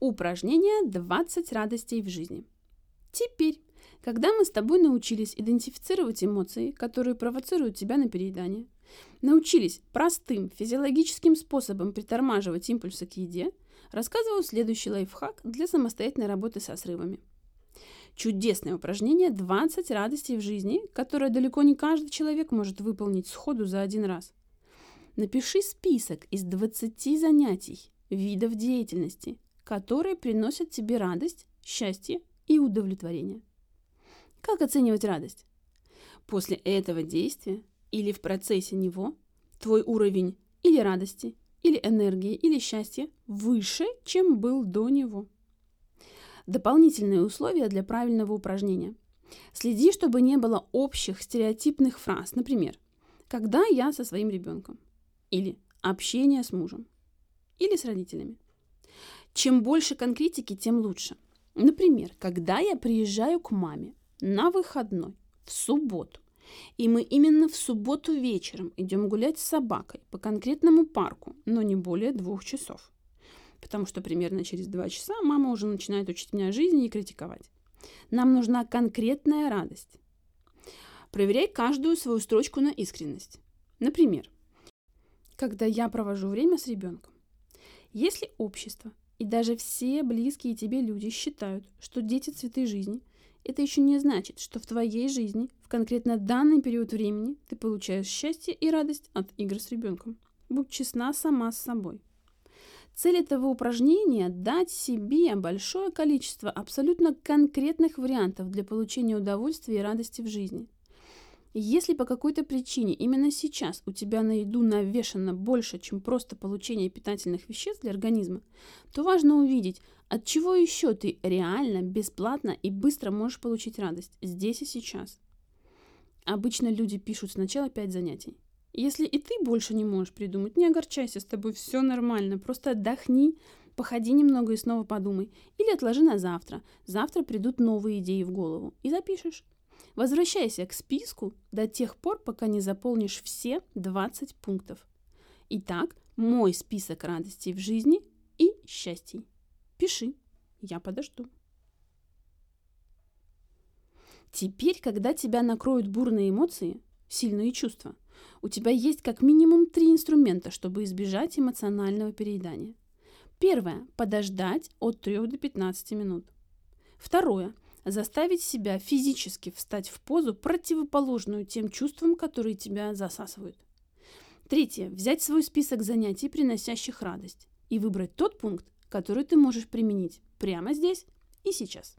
Упражнение 20 радостей в жизни. Теперь, когда мы с тобой научились идентифицировать эмоции, которые провоцируют тебя на переедание, научились простым физиологическим способом притормаживать импульсы к еде, рассказываю следующий лайфхак для самостоятельной работы со срывами. Чудесное упражнение 20 радостей в жизни, которое далеко не каждый человек может выполнить сходу за один раз. Напиши список из 20 занятий, видов деятельности, которые приносят тебе радость, счастье и удовлетворение. Как оценивать радость? После этого действия или в процессе него твой уровень или радости, или энергии, или счастья выше, чем был до него. Дополнительные условия для правильного упражнения. Следи, чтобы не было общих стереотипных фраз. Например, «когда я со своим ребенком» или «общение с мужем» или с родителями. Чем больше конкретики, тем лучше. Например, когда я приезжаю к маме на выходной, в субботу, и мы именно в субботу вечером идем гулять с собакой по конкретному парку, но не более двух часов. Потому что примерно через два часа мама уже начинает учить меня жизни и критиковать. Нам нужна конкретная радость. Проверяй каждую свою строчку на искренность. Например, когда я провожу время с ребенком. Если общество и даже все близкие тебе люди считают, что дети цветы жизни, это еще не значит, что в твоей жизни в конкретно данный период времени ты получаешь счастье и радость от игр с ребенком. Будь честна сама с собой. Цель этого упражнения – дать себе большое количество абсолютно конкретных вариантов для получения удовольствия и радости в жизни – если по какой-то причине именно сейчас у тебя на еду навешано больше, чем просто получение питательных веществ для организма, то важно увидеть, от чего еще ты реально, бесплатно и быстро можешь получить радость здесь и сейчас. Обычно люди пишут сначала 5 занятий. Если и ты больше не можешь придумать, не огорчайся, с тобой все нормально, просто отдохни, походи немного и снова подумай. Или отложи на завтра. Завтра придут новые идеи в голову и запишешь. Возвращайся к списку до тех пор, пока не заполнишь все 20 пунктов. Итак, мой список радостей в жизни и счастий. Пиши, я подожду. Теперь, когда тебя накроют бурные эмоции, сильные чувства, у тебя есть как минимум три инструмента, чтобы избежать эмоционального переедания. Первое – подождать от 3 до 15 минут. Второе заставить себя физически встать в позу, противоположную тем чувствам, которые тебя засасывают. Третье. Взять свой список занятий, приносящих радость, и выбрать тот пункт, который ты можешь применить прямо здесь и сейчас.